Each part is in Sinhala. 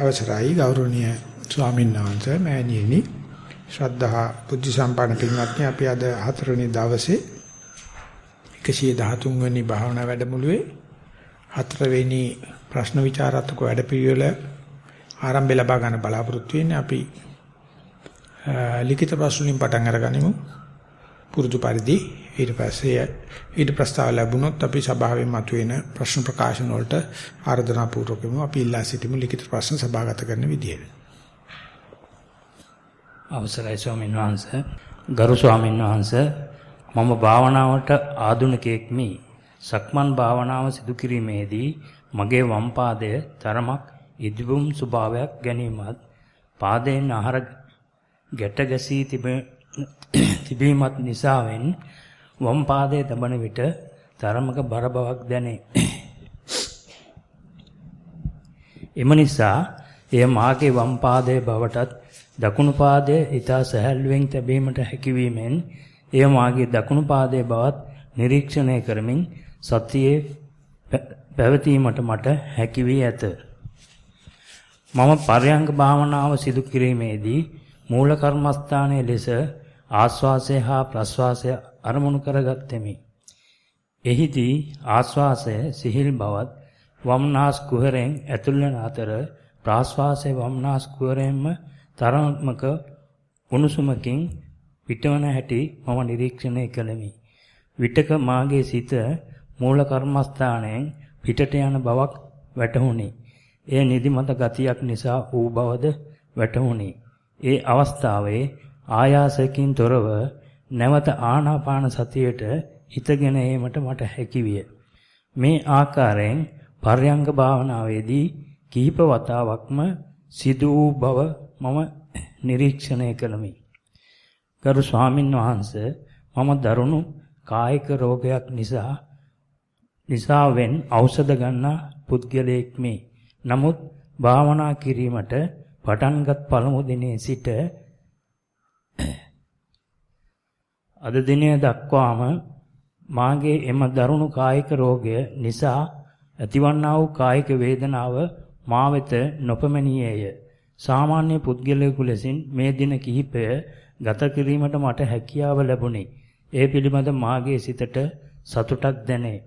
අවසරයි ගෞරවනීය ස්වාමීන් වහන්සේ මෑණියනි. ශ්‍රද්ධා බුද්ධ සම්පන්න පින්වත්නි අපි අද හතරවෙනි දවසේ 113 වෙනි භාවනා වැඩමුළුවේ හතරවෙනි ප්‍රශ්න විචාරාත්මක වැඩපිළිවෙල ආරම්භය ලබා ගන්න බලාපොරොත්තු වෙන්නේ අපි ලිඛිත ප්‍රශ්න වලින් පටන් අරගනිමු. පුරුදු පරිදි. ඊට පස්සේ ඊට ප්‍රස්තාව ලැබුණොත් අපි සභාවෙන් මතුවෙන ප්‍රශ්න ප්‍රකාශන වලට ආරාධනා පූර්වකව අපි ඉල්ලා සිටිමු ලිඛිත ප්‍රශ්න සභාගත කරන විදියට. අවසරයි ස්වාමීන් වහන්සේ ගරු ස්වාමීන් වහන්සේ මම භාවනාවට ආධුනිකයෙක් මි. සක්මන් භාවනාව සිදු කිරීමේදී මගේ වම් පාදය තරමක් ඉදිබුම් ස්වභාවයක් ගැනීමත් පාදයෙන් ආහාර ගැට ගැසී තිබීමත් නිසාවෙන් වම් පාදයේ තබන විට තරමක බර බවක් දැනේ. එම නිසා එය මාගේ වම් පාදයේ බවටත් දකුණු පාදයේ ඊතා සැහැල්ලුවෙන් තැබීමට හැකියවීමෙන් එය මාගේ දකුණු පාදයේ බවත් නිරීක්ෂණය කරමින් සතියේ පැවතීමට මට හැකි වී ඇත. මම පරයන්ක භාවනාව සිදු කිරීමේදී මූල කර්මස්ථානයේ ලෙස ආස්වාසය හා ප්‍රස්වාසය අරමුණු කරගත්තෙමි. එහිදී ආස්වාසය සිහිල් බවත් වම්නාස් කුහරෙන් ඇතුල් වන අතර ප්‍රාස්වාසයේ වම්නාස් කුහරෙන්ම තරමක උණුසුමකින් පිටවන හැටි මම නිරීක්ෂණය කළෙමි. විටක මාගේ සිත මූල කර්මස්ථානයෙන් පිටට යන බවක් වැටහුණි. එය නිදිමත ගතියක් නිසා වූ බවද වැටහුණි. ඒ අවස්ථාවේ ආයාසයෙන් තොරව නැවත ආනාපාන සතියට හිතගෙන ඒමට මට හැකිවිය. මේ ආකාරයෙන් පර්යංග භාවනාවේදී කීප වතාවක්ම සිදු වූ බව මම නිරීක්ෂණය කළමි. ගරු ස්වාමින් වහන්සේ මම දරුණු කායික රෝගයක් නිසා නිසාවෙන් ඖෂධ ගන්නා පුද්ගලයෙක් මේ. නමුත් භාවනා කිරීමට පටන්ගත් පළමු දිනේ සිට අද දිනය දක්වාම මාගේ එම දරුණු කායික රෝගය නිසා ඇතිවන්නා වූ කායික වේදනාව මා වෙත නොපමණියේය. සාමාන්‍ය පුද්ගලයෙකු ලෙසින් මේ දින කිහිපය ගත කිරීමට මට හැකියාව ලැබුණේ. ඒ පිළිබඳ මාගේ සිතට සතුටක් දැනේ.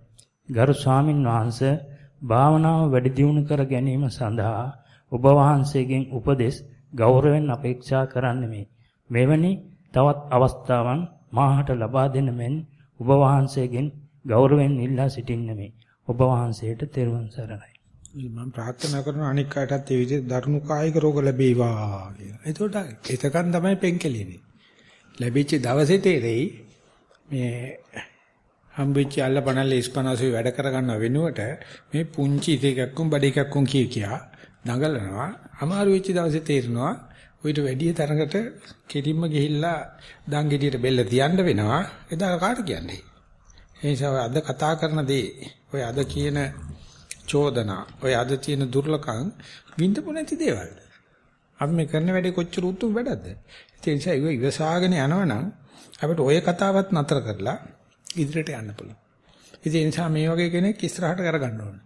ගරු ස්වාමින් වහන්සේ භාවනාව වැඩි දියුණු කර ගැනීම සඳහා ඔබ වහන්සේගෙන් උපදෙස් ගෞරවයෙන් අපේක්ෂා කරන්නෙමි. මෙවැනි තවත් අවස්ථාවන් මාහට ලබා දෙන මෙන් ඔබ වහන්සේගෙන් ගෞරවයෙන් ඉල්ලා සිටින්නෙමි. ඔබ වහන්සේට තෙරුවන් සරණයි. මම ප්‍රාර්ථනා කරන අනික් අයටත් ඒ විදිහට දරුණු කායික රෝග ලැබේවා කියලා. එතකොට එතකන් තමයි පෙන්කෙලිනේ. ලැබිච්ච දවසේ තේරෙයි මේ හම්බෙච්ච අල්ල පනල්ල ඉස්පනසෙ වැඩ කරගන්න වෙනුවට මේ පුංචි එකක්කුම් බඩ එකක්කුම් කිය කියා දඟලනවා. අමාරු වෙච්ච දවසේ තේරෙනවා ඔයිට වැඩි තරකට කෙලින්ම ගිහිල්ලා දන් ගෙඩියට බෙල්ල තියන්න වෙනවා. එදා කාට කියන්නේ? ඒ නිසා අද කතා කරන දේ ඔය අද කියන චෝදනා ඔය අද තියෙන දුර්ලකම් විඳපො නැති දේවල්. අපි මේ කරන වැඩේ කොච්චර උතුම් වැඩක්ද? ඒ නිසා ඒක ඉවසාගෙන යනවනම් අපිට ඔය කතාවත් නතර කරලා ඉදිරියට යන්න පුළුවන්. ඉතින් ඒ නිසා මේ වගේ කෙනෙක් ඉස්සරහට කරගන්න ඕනේ.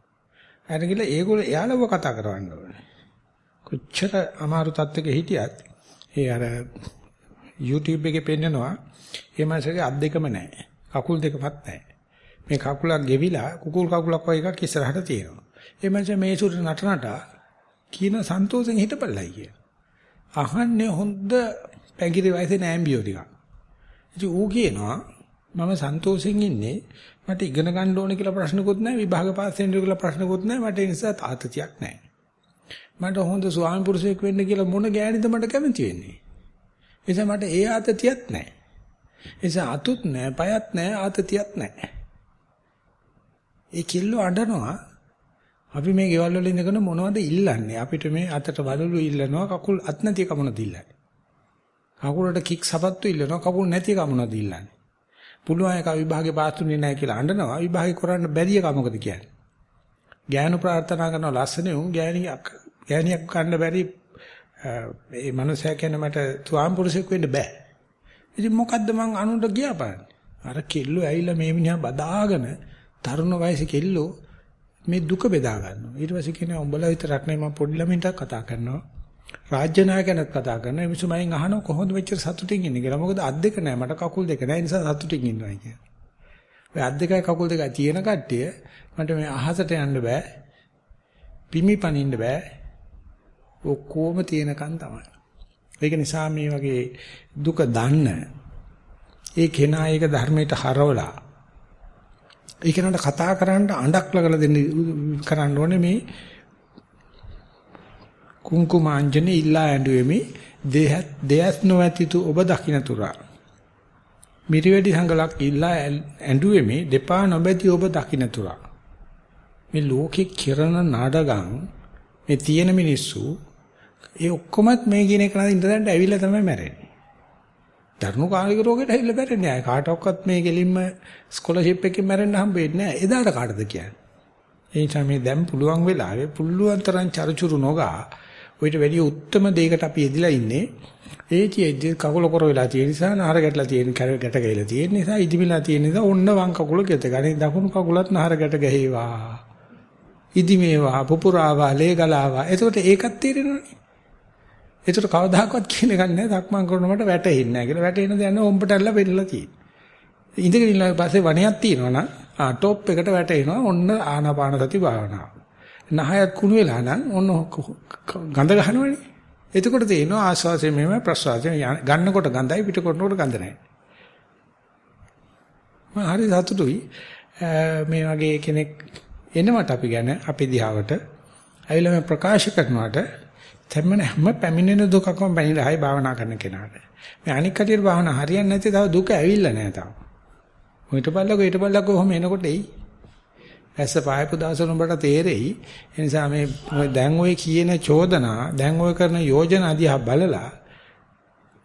අර ගිහලා ඒගොල්ලෝ එයාලව කතා කරවන්න ඕනේ. කොච්චර අමාරු තත්ත්වයක හිටියත් ඒ අර YouTube එකේ පෙන්නනවා ඒ මාසයේ අත් දෙකම නැහැ. කකුල් දෙකවත් නැහැ. මේ කකුලක් ගෙවිලා කුකුල් කකුලක් වගේ එකක් ඉස්සරහට තියෙනවා. ඒ මාසයේ මේ සුර නටනට කියන සන්තෝෂෙන් හිටපල්ලයි කිය. අහන්නේ හොඳ පැංගිරි වයසේ නෑම්බියෝ ටිකක්. ඉතින් ඌ කියනවා මම සන්තෝෂෙන් ඉන්නේ මට ඉගෙන ගන්න ඕනේ කියලා ප්‍රශ්නකුත් නැහැ විභාග පාස් වෙන්න කියලා ප්‍රශ්නකුත් නැහැ මට ඒ නිසා තාතතියක් නැහැ. මට හොඳ ස්වාමි පුරුෂයෙක් වෙන්න කියලා මොන ගෑණිද මට කැමති වෙන්නේ. ඒ නිසා මට ඒ ආතතියක් නැහැ. ඒ නිසා අතුත් නැහැ, පයත් නැහැ, ආතතියක් නැහැ. ඒ කිල්ලෝ අඬනවා. අපි මේ ගෙවල් වල ඉඳගෙන මොනවද ඉල්ලන්නේ? අපිට මේ අතට වලලු ඉල්ලනවා, කකුල් අත් නැති එක මොනවද ඉල්ලන්නේ? කකුලට කික් සපත්තු ඉල්ලනවා, කකුල් නැති එක මොනවද ඉල්ලන්නේ? පුළුවන් එක විභාගේ පාස් දුන්නේ නැහැ කියලා අඬනවා. විභාගේ කරන්න බැරි එක මොකද කියන්නේ? ගෑනු ප්‍රාර්ථනා කරන ලස්සනේ උන් ගෑණියක් ගෑණියක් ගන්න බැරි මේ මනුස්සයා කියන්නේ මට ස්වාම පුරුෂයෙක් වෙන්න බෑ. ඉතින් මොකද්ද මං අනුන්ට ගියාපන්නේ? අර කෙල්ලෝ ඇවිල්ලා මේ මිනිහා බදාගෙන තරුණ වයසේ කෙල්ලෝ මේ දුක බෙදා ගන්නවා. ඊට පස්සේ කියනවා උඹලා විතරක් නෙවෙයි මම පොඩි ළමින්ට කතා කරනවා. රාජ්‍ය නායකයන්ත් කතා කරනවා. ඒ මිනිස්සු මයින් අහනවා කොහොමද මෙච්චර සතුටින් ඉන්නේ කියලා. මොකද අත් දෙක නැහැ මට කකුල් දෙක නැහැ. ඒ නිසා සතුටින් ඉන්නවා කියලා. ඔය අත් දෙකයි කකුල් දෙකයි තියෙන කට්ටිය මට මේ අහසට යන්න බෑ. පිමි පනින්න බෑ. ඔක්කොම තියෙනකන් තමයි. ඒක නිසා මේ වගේ දුක දන්න ඒ කෙනා ඒක ධර්මයට හරවලා ඒ කෙනාට කතා කරන්න අඬක් ලගලා දෙන්න කරන්න ඕනේ මේ කුංකුමාංජනේ ඉල්ලා ඇඬුවෙමි. දෙහත් දෙයස් නොඇතිතු ඔබ දකින්න තුරා. මිරිවැඩි සංගලක් ඉල්ලා ඇඬුවෙමි. දෙපා නොබැති ඔබ දකින්න තුරා. මේ ලෝකේ කිරණ නාඩගම් මේ තියෙන මිනිස්සු ඒ ඔක්කොමත් මේ කියන එක නේද ඉඳලා ඇවිල්ලා තමයි මැරෙන්නේ. දරුණු කාලික රෝගයට ඇවිල්ලා මැරෙන්නේ නැහැ. කාටවත් මේ කෙලින්ම ස්කෝලර්ෂිප් එකකින් මැරෙන්න හම්බෙන්නේ නැහැ. එදාට කාටද කියන්නේ? ඒ නිසා මේ දැන් පුළුවන් වෙලාවේ පුළුවන් තරම් චරිචුරු නොගා ඔయిత වැඩි උත්තරම දෙයකට අපි එදිලා ඉන්නේ. ඒ කියෙද්දි කකුල කර වෙලා තියෙන නිසා නහර ගැටලා තියෙන ගැට ගහලා තියෙන නිසා ඉදිමිලා තියෙන නිසා ඔන්න වම් කකුල ගෙත ගන්නේ දකුණු කකුලත් නහර ගැට ගහේවා. ඉදිමේවා පුපුරාවා ලේ ගලාවා. එතකොට ඒකත් තේරෙනවනේ. ඒතර කවදාකවත් කියන එකක් නැහැ. සක්මන් කරනකොට වැටෙන්නේ නැහැ කියලා. වැටෙන දේ යන ඔම්බට ඇල්ල වෙන්නලා තියෙන්නේ. ඉඳගෙන ඉන්න පස්සේ වණයක් තියෙනවා නම් ආ টොප් එකට වැටෙනවා. ඔන්න ආනාපාන සති භාවනාව. නහයත් කුණු වෙලා නම් ඔන්න ගඳ ගන්නවනේ. එතකොට තේනවා ආස්වාසය මෙහෙම ප්‍රසවාසය ගන්නකොට ගඳයි පිට කරනකොට ගඳ නැහැ. මම හරි සතුටුයි. මේ වගේ කෙනෙක් එනවට අපි ගැන අපේ දිහාවට ඇවිල්ලා මේ ප්‍රකාශ කරනවට තැම්මන හැම පැමිණෙන දුකකම පැනින ආයි භාවනා කරන කෙනාට. මේ අනික් කටියට භාවනා හරියන්නේ නැති තව දුක ඇවිල්ලා නැහැ තාම. මොකට බලලා ඊට බලලා කොහොම එනකොට එයි. ඇස පායපු දවසට උඹට තේරෙයි. ඒ නිසා මේ දැන් ඔය කියන චෝදනා, දැන් ඔය කරන යෝජනා දිහා බලලා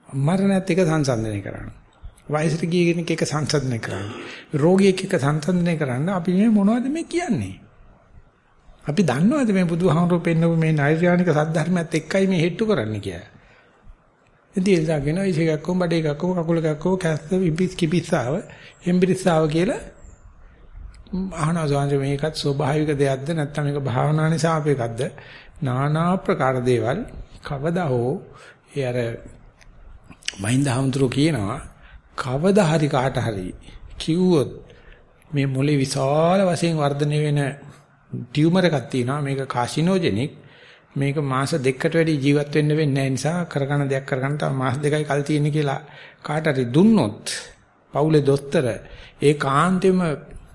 මරණත් එක සංසන්දනය කරන්න. වයසට ගිය කෙනෙක් එක සංසන්දනය කරන්න. රෝගියෙක් එක සංසන්දනය කරන්න අපි මේ මොනවද මේ කියන්නේ? අපි දන්නවද මේ බුදුහාමුදුරුවෝ පෙන්නපු මේ නෛර්යානික සද්ධර්මයත් එක්කයි මේ හෙට්ටු කරන්න කියලා. ඉතින් ඒ දාගෙන ඉසිකක් කොම් බඩේ එකක් කොම් කකුල එකක් කොම් කැස්ස විපිස් කිපිස්සාව හෙම්බිරිස්සාව කියලා අහනවා සෝන්ජ මේකත් ස්වභාවික දෙයක්ද නැත්නම් මේක භාවනා නිසා අපේකක්ද নানা ප්‍රකාර දේවල් කවදා හෝ ඒ අර මහින්ද හඳුරු කියනවා කවදා හරි කාට හරි කිව්වොත් මේ මොලේ විශාල වශයෙන් වර්ධනය වෙන ටියුමර් එකක් තියෙනවා. මේක කාසිනෝජෙනික් මේක මාස දෙකකට වැඩි ජීවත් වෙන්න වෙන්නේ නැහැ නිසා කරගන්න දෙයක් කරගන්න තව මාස දෙකයි කල් තියෙන කියලා කාට හරි දුන්නොත් පවුලේ දොස්තර ඒ කාන්තෙම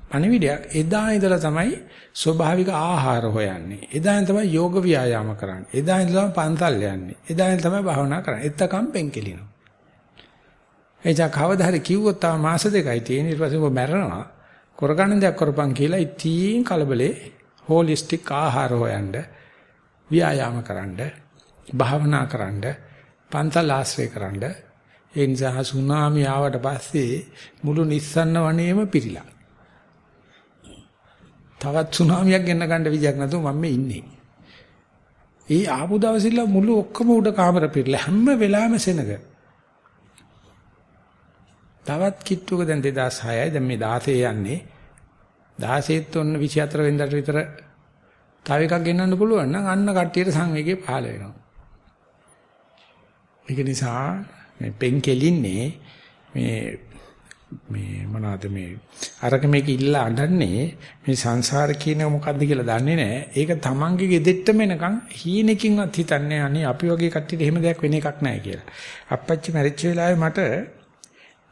පණිවිඩයක් එදා ඉඳලා තමයි ස්වභාවික ආහාර හොයන්නේ. එදා තමයි යෝග ව්‍යායාම කරන්නේ. එදා ඉඳලා පන්තල් යන්නේ. එදා ඉඳලා තමයි භාවනා කරන්නේ. එතකම් පෙන්කෙලිනවා එදා කවදා හරි කිව්වොත් තව මාස දෙකයි තියෙන ඊට පස්සේ ඔබ මැරෙනවා. කරගන්න දෙයක් කරපන් කියලා ඉතින් කලබලේ හෝලිස්ටික් ආහාර හොයන්න ව්‍යායාම කරන්න භාවනා කරන්න පන්සල් ආශ්‍රය කරන්න. ඒ නිසා සුනාමි ආවට පස්සේ මුළු නිස්සන්න වනයේම පිරීලා. තවත් සුනාමියක් ගෙන්න ගන්න විදියක් නැතුව මම මේ ඉන්නේ. ඒ ආපු දවසිල්ල මුළු ඔක්කොම උඩ කාමර පිරලා හැම වෙලාවෙම සෙනග. තවත් කිට්ටුවක දැන් 2006යි. දැන් මේ 16 යන්නේ. 16ත් ඔන්න 24 වෙනිදාට විතර තව එකක් ගෙන්නන්න පුළුවන් නම් අන්න කට්ටියට සංවේගය පහළ වෙනවා. ඒක නිසා මේ පෙන් කෙලින්නේ මේ මේ මොනවද මේ අරක මේක ඉල්ල අඬන්නේ මේ සංසාර කියන මොකද්ද කියලා දන්නේ නැහැ. ඒක තමන්ගේ ගෙදෙට්ටම එනකන් හීනකින්වත් හිතන්නේ අනේ අපි වගේ කට්ටියට එහෙම දෙයක් වෙන එකක් නැහැ කියලා. අප්පච්චි මැරිච්ච වෙලාවේ මට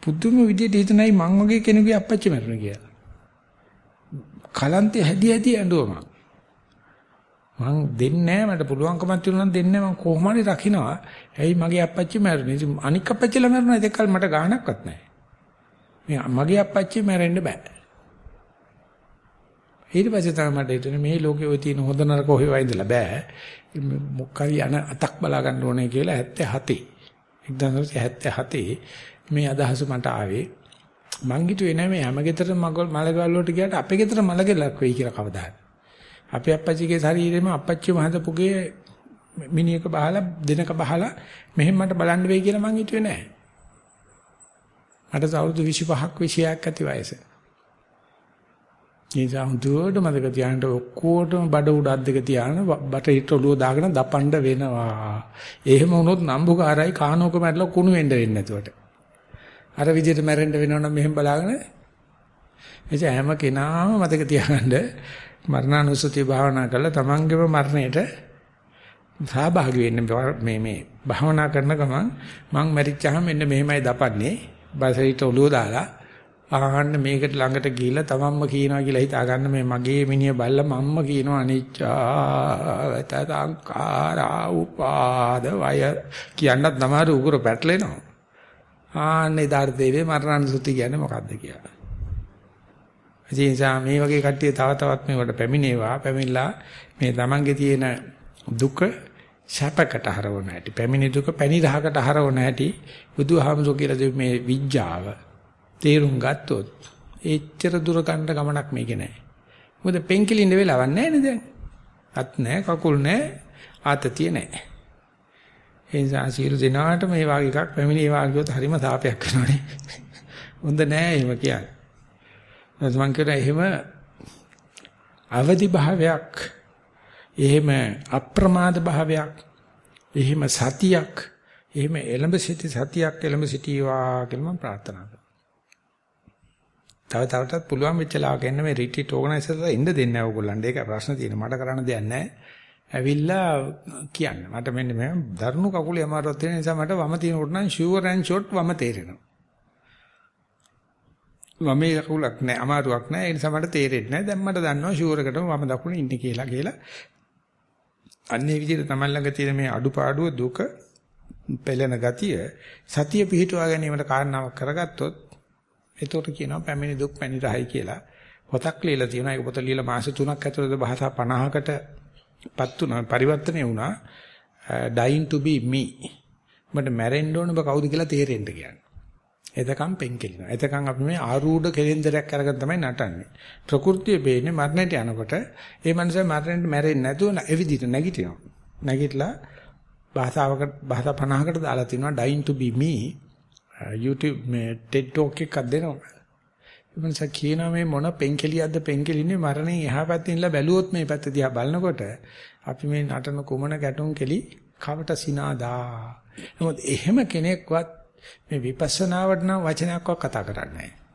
පුදුම විදිහට හිතනයි මං වගේ කෙනෙකුගේ අප්පච්චි මැරුණා කියලා. කලන්තේ හැදි හැදි ඇඬුවා මං දෙන්නේ නැහැ මට පුළුවන්කමක් තියුණා නම් දෙන්නේ මං කොහොම හරි රකින්නවා. ඇයි මගේ අප්පච්චි මැරුණේ? ඉතින් අනික් අප්පච්චිලා මැරුණා ඒකල් මට ගාණක්වත් නැහැ. මේ මගේ අප්පච්චි මැරෙන්න බෑ. ඊට පස්සේ තමයි මට හිතුනේ මේ ලෝකේ ඔය තියෙන හොඳ නරක හොයවා ඉඳලා බෑ. මොකරි අන අතක් බලා ගන්න ඕනේ කියලා 77. 1977 මේ අදහස මට ආවේ. මං හිතුවේ නෑ මේ හැම ගෙදර මගල් මලගල් වලට ගියාට අපේ ගෙදර මලගෙලක් වෙයි කියලා කවදාද. අපේ අප්පච්චිගේ ශරීරෙම අප්පච්චිම හදපුගේ මිනිහක බහලා දෙනක බහලා මෙහෙම මට බලන්න වෙයි කියලා මං හිතුවේ නෑ. මට අවුරුදු 25ක් 26ක් ඇති වයස. ඒ නිසා හුදුවට මතක තියාගන්න ඔක්කොටම බඩ උඩ අද්දක තියාගෙන බට හිට ඔළුව දාගෙන දපණ්ඩ වෙනවා. එහෙම වුණොත් නම්බුකාරයි කානෝක මැරලා කුණු වෙන්න වෙන්නේ නැතුවට. අර විදිහට මැරෙන්න වෙනවනම් මෙහෙම බලාගෙන එනිසා හැම කෙනාම මතක තියාගන්න මරණානුස්සතිය භාවනා කරලා තමන්ගේම මරණයට සහභාගී වෙන්න මේ මේ භාවනා කරන ගමන් මං මැරිච්චාම මෙන්න මෙහෙමයි දපන්නේ. බසරිට ඔළුව දාලා ආහන්න මේකට ළඟට ගිහිල්ලා තමන්ම කියනවා කියලා හිතා ගන්න මේ මගේ මිනිය බල්ලා මම්ම කියනවා අනිච්චා තංකාරා උපාද වය කියන්නත් නමාරු උගුර පැටලෙනවා. ආන්නේ ධර්තේවේ මරණානුසුති කියන්නේ මොකද්ද කියලා. ඒ නිසා මේ වගේ කට්ටිය තව තවත් මේකට පැමිණේවා පැමිණලා මේ තමන්ගේ තියෙන දුක සැපකට හරවන හැටි පැමිණි දුක පැණි රහකට හරවන හැටි බුදුහාමුදුර කියලා මේ විඥාව තේරුම් ගත්තොත් එච්චර දුර ගන්න ගමනක් මේකේ නැහැ. මොකද පෙන්කිලින්න වෙලාවක් නැහැ නේද දැන්? අත් නැහැ කකුල් නැහැ ආතතිය නැහැ. ඒ නිසා සියලු දෙනාට මේ වාගේ එකක් පැමිණි ඒ වාගේවත් හරිම සාපයක් වෙනවනේ. හොඳ නෑ එහෙම කියන්නේ. මම කියනවා එහෙම අවදි භාවයක් එහෙම අප්‍රමාද භාවයක් එහෙම සතියක් එහෙම එළඹ සිටි සතියක් එළඹ සිටීවා කියලා මම ප්‍රාර්ථනා කරනවා. තව තවටත් පුළුවන් වෙච්ච ලාවක එන්න මේ රිට්‍රීට් ඕගනයිසර්ලා ඉන්න දෙන්නේ නැහැ ඕගොල්ලන්ට. ඒක ප්‍රශ්න තියෙන. මට කරන්න දෙයක් නැහැ. ඇවිල්ලා කියන්න. මට මෙන්න මේ දරුණු කකුලේ අමාරුවක් තියෙන නිසා මට වම තියෙනකොට නම් ෂුවර් ඇන් ෂොට් වම තේරෙනවා. වමේ කකුලක් නැහැ අමාරුවක් නැහැ. ඒ නිසා මට තේරෙන්නේ නැහැ. දැන් මට දන්නවා ෂුවර් එකටම වම දකුණ ඉන්නේ කියලා කියලා. අන්නේ විදිහට තමයි ළඟ තියෙන මේ අඩුපාඩුව දුක පෙළෙන ගතිය සතිය පිහිටුවා ගැනීමට කාරණාවක් කරගත්තොත් එතකොට කියනවා පැමිණි දුක් පැණි රහයි කියලා. පොතක් ලියලා තියෙනවා. ඒක පොත ලියලා මාස 3ක් ඇතුළත භාෂා 50කට පත් වුණා පරිවර්තනය වුණා. Uh, dying to be me. මට මැරෙන්න ඕන බ කවුද කියලා තේරෙන්න කියන්නේ. එතකම් පෙන්කෙලිනවා. එතකම් අපි මේ ආරූඪ කෙලෙන්දරයක් අරගෙන තමයි නටන්නේ. ප්‍රകൃතිය බේන්නේ මරණයට යනකොට ඒ මනුස්සයා මරණයට මැරෙන්නේ නැතුව එවිදිට නැගිටිනවා. නැගිටලා භාෂාවකට භාෂා 50කට දාලා තිනවා dying to be me YouTube මේ TED talk එකක් දෙනවා. එමන්ස කියනවා මේ මොන පෙන්කෙලියක්ද පෙන්කෙලින්නේ මරණයෙන් එහා පැත්තේ ඉඳලා බැලුවොත් මේ පැත්ත දිහා බලනකොට අපි මේ නටන කුමන ගැටුම් කෙලි කවට සිනාදා. නමුත් එහෙම කෙනෙක්වත් මේ විපස්සනාවට නම් වචනයක්වත් කතා කරන්නේ නැහැ.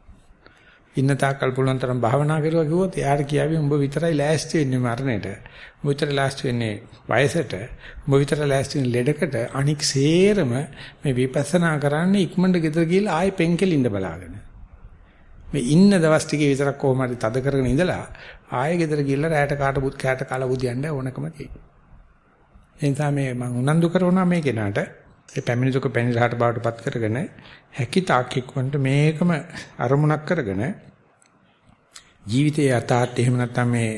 ඉන්න තාක්කල් පුළුවන් තරම් භාවනා කරුවා කිව්වොත් එයාට කියාවි උඹ විතරයි ලෑස්ති වෙන්නේ මරණයට. උඹ විතරයි ලෑස්ති වෙන්නේ වයසට. උඹ විතරයි ලෑස්ති වෙන්නේ ලෙඩකට. අනික් සේරම මේ විපස්සනා කරන්නේ ඉක්මනට ගෙදර ගිහලා ආයෙ පෙන්කෙලින්න බලාගෙන. මේ ඉන්න දවස් ටිකේ විතරක් කොහොම හරි තද කරගෙන ඉඳලා ආයෙ ගෙදර ගිහලා රැයට කාට බුත් කෑට කාලා බුදියන්න ඕනකම තියෙනවා. ඒ නිසා මේ මම උනන්දු කරනවා මේ කෙනාට ඒ පැමිණි දුක පැණි රහට බවටපත් කරගෙන හැකි තාක් ඉක්මනට මේකම අරමුණක් කරගෙන ජීවිතයේ යථාර්ථය එහෙම නැත්නම් මේ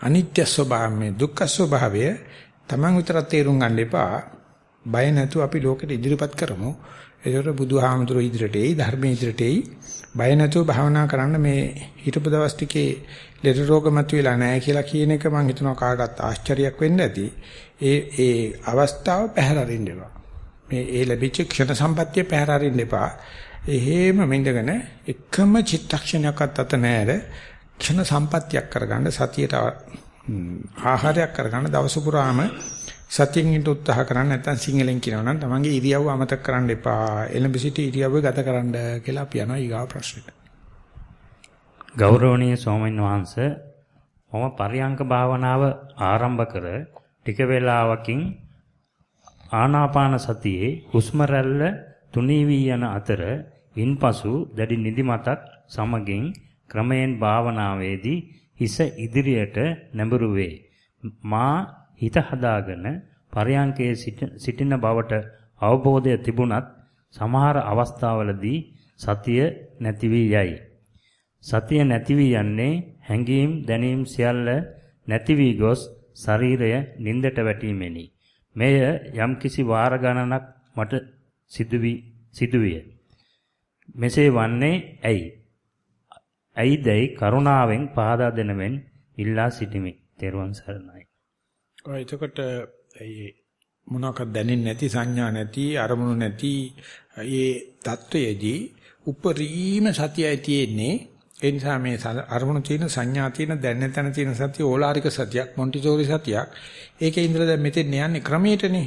අනිත්‍ය ස්වභාවය මේ දුක්ඛ ස්වභාවය Taman විතරක් තේරුම් ගන්න එපා. බය නැතුව අපි ලෝකෙට ඉදිරිපත් කරමු. ඒකට බුදුහාමුදුරුවෝ ඉදිරියට එයි ධර්මයේ ඉදිරියට එයි. බය නැතුව භාවනා කරන්න මේ හිටපු දවස් ටිකේ ලෙඩ රෝග මතුවලා නැහැ කියලා කියන එක මම හිතනවා කාටවත් ආශ්චර්යයක් වෙන්න ඇති. ඒ ඒ අවස්ථාව පැහැර අරින්න එපා මේ ඒ ලැබිච්ච ක්ෂණ සම්පත්තිය පැහැර අරින්න එපා එහෙම මින්දගෙන එකම චිත්තක්ෂණයක්වත් අත නැර ක්ෂණ සම්පත්තියක් කරගන්න සතියට ආහාරයක් කරගන්න දවස පුරාම සතියෙන් ඉන්න උත්සාහ කරන්න නැත්නම් සිංහලෙන් කියනවා නම් තමන්ගේ ඉරියව්ව අමතක කරන්න එපා. එළඹ සිටි ඉරියව්ව ගත කරන්න කියලා අපි යනවා ඊගාව ප්‍රශ්නෙට. ගෞරවනීය ස්වාමීන් වහන්සේ මම පරියංක භාවනාව ආරම්භ කර ටික වේලාවකින් ආනාපාන සතියේ හුස්ම රැල්ල තුනී වී යන අතර ඉන්පසු දැඩි නිදිමතක් සමගින් ක්‍රමයෙන් භාවනාවේදී හිස ඉදිරියට නැඹුරු වේ. මා හිත හදාගෙන පරයන්කේ සිටින බවට අවබෝධය තිබුණත් සමහර අවස්ථාවලදී සතිය නැති වී යයි. සතිය නැති වී යන්නේ හැඟීම් දැනීම් සියල්ල නැති වී ගොස් ශරීරය නින්දට වැටීමෙනි. මෙය යම්කිසි වාර ගණනක් මට සිදුවි සිදුවිය. මෙසේ වන්නේ ඇයි? ඇයිදයි කරුණාවෙන් පහදා දෙනමෙන් ඉල්ලා සිටිමි. තෙරුවන් සරණයි. ඔය එතකොට ඒ මොනවාක්වත් දැනෙන්නේ නැති සංඥා නැති අරමුණු නැති ඒ தත්වයේදී උපරිම සතියයි තියෙන්නේ ඒ නිසා මේ අරමුණු තියෙන සංඥා තියෙන දැනෙන තැන තියෙන සතිය ඕලාරික සතියක් මොන්ටිසෝරි සතියක්. ඒකේ ඉඳලා දැන් මෙතෙන් යන්නේ ක්‍රමයටනේ.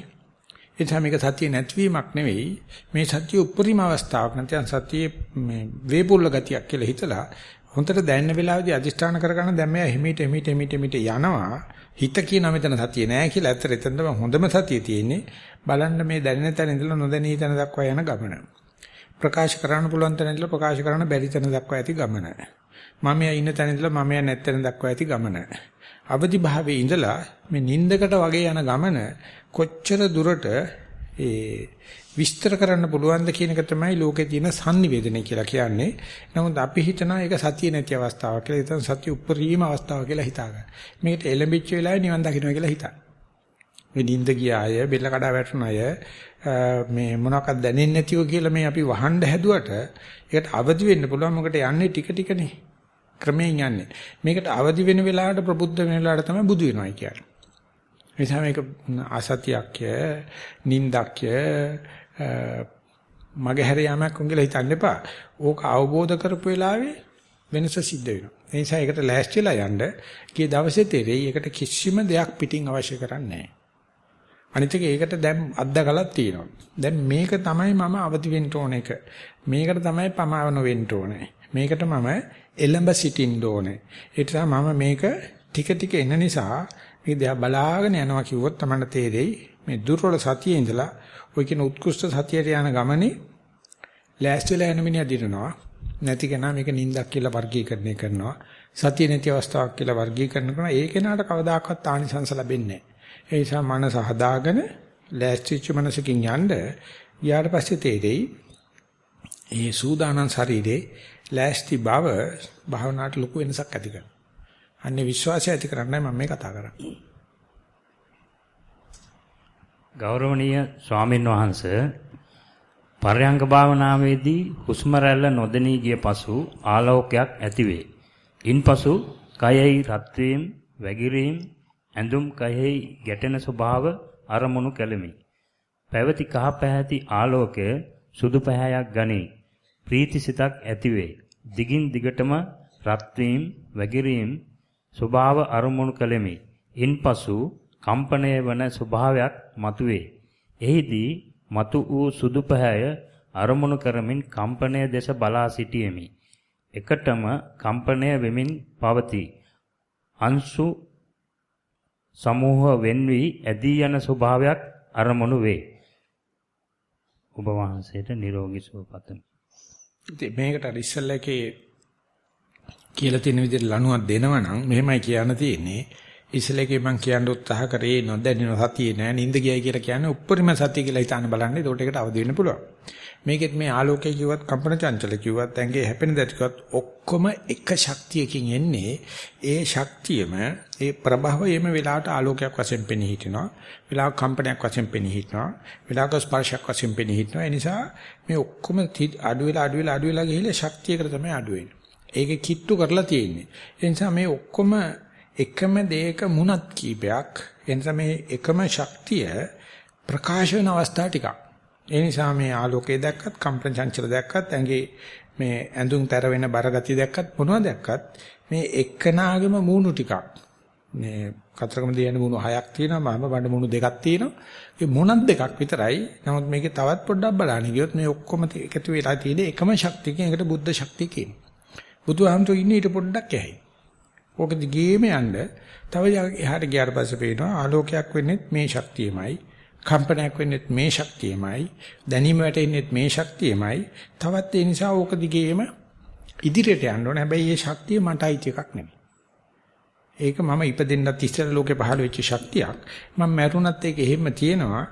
ඒ නිසා මේක සතිය නැතිවීමක් නෙවෙයි මේ සතිය උපරිම අවස්ථාවක් නැත්නම් සතියේ මේ වේපුල්ල ගතියක් කියලා හිතලා හොඳට දැනෙන වෙලාවේදී අදිෂ්ඨාන කරගන්න දැන් මෙයා හිමීට හිමීට හිමීට හිමීට යනවා හිත කියන මෙතන සතිය නෑ කියලා ඇත්තට එතන තමයි හොඳම සතිය තියෙන්නේ බලන්න මේ දැනෙන තැන ඉඳලා නොදැනී තැන දක්වා යන ගමන ප්‍රකාශ කරන්න පුළුවන් තැන ඉඳලා ප්‍රකාශ කරන්න බැරි තැන දක්වා ඇති ගමන මම ඉන්න තැන ඉඳලා මම නැත්තැන දක්වා ඇති ගමන අවදි භාවයේ ඉඳලා මේ නින්දකට වගේ යන ගමන කොච්චර දුරට ඒ විස්තර කරන්න පුළුවන්ද කියන එක තමයි ලෝකේ තියෙන sannivedana කියලා කියන්නේ. නමුත් අපි හිතනවා ඒක සතිය නැති අවස්ථාවක් කියලා. ඒතන සතිය උපරිම අවස්ථාව කියලා හිතාගන්න. මේකට එළඹිච්ච වෙලාවේ නිවන් දකින්න කියලා හිතන්න. මේ නිින්ද ගිය අය, බෙල්ල කඩා වැටුණ අය මේ මොනවාක්වත් දැනෙන්නේ නැතිව කියලා මේ අපි වහන්න හැදුවට ඒකට අවදි වෙන්න පුළුවන්. මොකට යන්නේ ටික ටිකනේ. ක්‍රමයෙන් යන්නේ. මේකට අවදි වෙන වෙලාවට ප්‍රබුද්ධ වෙන වෙලාවට තමයි බුදු වෙනවා කියන්නේ. නිසා මේක අසතියක්ය, නින්දක්ය, මගේ හැර යාමක් කියලා හිතන්න එපා. ඕක අවබෝධ කරපු වෙලාවේ වෙනස සිද්ධ වෙනවා. ඒ නිසා ඒකට ලෑස්තිලා යන්න කී දවසේ තෙරෙයි ඒකට කිසිම දෙයක් පිටින් අවශ්‍ය කරන්නේ නැහැ. අනිත් එක ඒකට දැන් අද්දකලක් තියෙනවා. දැන් මේක තමයි මම අවදි වෙන්න ඕන එක. මේකට තමයි පමාවන වෙන්න ඕනේ. මේකට මම එළඹ සිටින්න ඕනේ. ඒ නිසා මම මේක ටික ටික එන නිසා මේ දිහා බලාගෙන යනවා කිව්වොත් තමයි තේරෙයි මේ දුර්වල සතියේ ඉඳලා ඔය කියන උත්කෘෂ්ඨ සතියට යන ගමනේ ලෑස්තිලා යන මිනිහා දිනනවා. නැති කෙනා මේක නිින්දක් කියලා වර්ගීකරණය කරනවා. සතිය නැති අවස්ථාවක් කියලා වර්ගීකරණය කරනවා. ඒ කෙනාට කවදාකවත් ආනිසංස ලැබෙන්නේ නැහැ. ඒ නිසා මනස හදාගෙන ලෑස්තිච්ච මනසකින් යන්න ගියාට පස්සේ තේරෙයි ඒ සූදානම් ශරීරේ ලෑස්ති බව භාවනාවට ලොකු වෙනසක් ඇති කරනවා. අන්නේ විශ්වාසය ඇති කරන්නයි මම මේ කතා කරන්නේ. ගෞරවනීය ස්වාමින් වහන්සේ පර්යංග භාවනාවේදී හුස්ම රැල්ල නොදෙනී ගිය පසු ආලෝකයක් ඇතිවේ. ඉන්පසු කයෙහි රත් වීම, වැగిරීම, ඇඳුම් කයෙහි ගැටෙන ස්වභාව අරමුණු කෙලෙමි. පැවති කහ පැහැති ආලෝකය සුදු පැහැයක් ගනී. ප්‍රීතිසිතක් ඇතිවේ. දිගින් දිගටම රත් වීම, වැగిරීම ස්වභාව අරමුණු කෙලෙමි. ඉන්පසු කම්පණය වන ස්වභාවයක් මතුවේ. එහිදී මතු වූ සුදු පැහැය අරමුණු කරමින් කම්පණය දෙස බලා සිටියෙමි. එකටම කම්පණය වෙමින් පවතී. අංශු සමූහ වෙන් වී ඇදී යන ස්වභාවයක් අරමුණු වේ. ඔබ වහන්සේට නිරෝගී සුව පතමි. ඉතින් මේකට ඉස්සල්ලකේ කියලා තියෙන විදිහට ලණුවක් දෙනවනම් මෙහෙමයි කියන්න තියෙන්නේ. ඉස්සලකේ මම කියන්න උත්සාහ කරේ නොදැනෙන සතිය නෑ නිින්ද ගියයි කියලා කියන්නේ උප්පරිම සතිය කියලා හිතාන බලන්න. ඒකට ඒකට අවදි වෙන්න පුළුවන්. මේකෙත් මේ ආලෝකය කිව්වත් කම්පන චංචල කිව්වත් ඇඟේ හැපෙන දත් කිව්වත් ඔක්කොම එක ශක්තියකින් එන්නේ. ඒ ශක්තියම ඒ ප්‍රභවයම වෙලාවට ආලෝකයක් වශයෙන් පෙනී හිටිනවා. වෙලාවක කම්පනයක් වශයෙන් පෙනී හිටිනවා. වෙලාවක ස්පර්ශයක් වශයෙන් පෙනී හිටිනවා. ඒ නිසා මේ ඔක්කොම අඩු වෙලා අඩු වෙලා අඩු වෙලා ගිහිල්ලා ශක්තියකට තමයි අඩු වෙන්නේ. ඒකේ කිට්ටු කරලා තියෙන්නේ. ඒ නිසා මේ ඔක්කොම එකම දෙයක මුණත් කීපයක්. එනිසා මේ එකම ශක්තිය ප්‍රකාශ වෙන අවස්ථා ටිකක්. ඒ නිසා මේ ආලෝකය දැක්කත් කම්පන චංචල දැක්කත් ඇඟේ මේ ඇඳුම් තර වෙන බරගතිය දැක්කත් මොනවද දැක්කත් මේ එක්කනාගෙම මූණු ටිකක්. මේ කතරගම දියන මූණු හයක් තියෙනවා මම බඩ මූණු දෙකක් තියෙනවා. ඒ මොනක් දෙකක් විතරයි. නමුත් මේකේ තවත් පොඩ්ඩක් බලන්න ගියොත් මේ ඔක්කොම එකතු වෙලා තියෙන එකම ශක්තියකින් ඒකට බුද්ධ ශක්තිය කියනවා. බුදුහාමුදුරු ඉන්නේ ඊට පොඩ්ඩක් එහයි ඕක දිගේම යන්න තව එහාට ගියාට පස්සේ පේනවා ආලෝකයක් වෙන්නේ මේ ශක්තියමයි කම්පනයක් වෙන්නේ මේ ශක්තියමයි දැනීම වැටෙන්නේ මේ ශක්තියමයි. තවත් ඒ නිසා ඕක දිගේම ඉදිරියට යන්න ඕනේ. හැබැයි මේ ශක්තිය මට අයිති එකක් නෙමෙයි. ඒක මම ඉපදෙන්නත් ඉස්සෙල්ලා ලෝකේ පහළ වෙච්ච ශක්තියක්. මම මැරුණත් ඒක එහෙම තියෙනවා.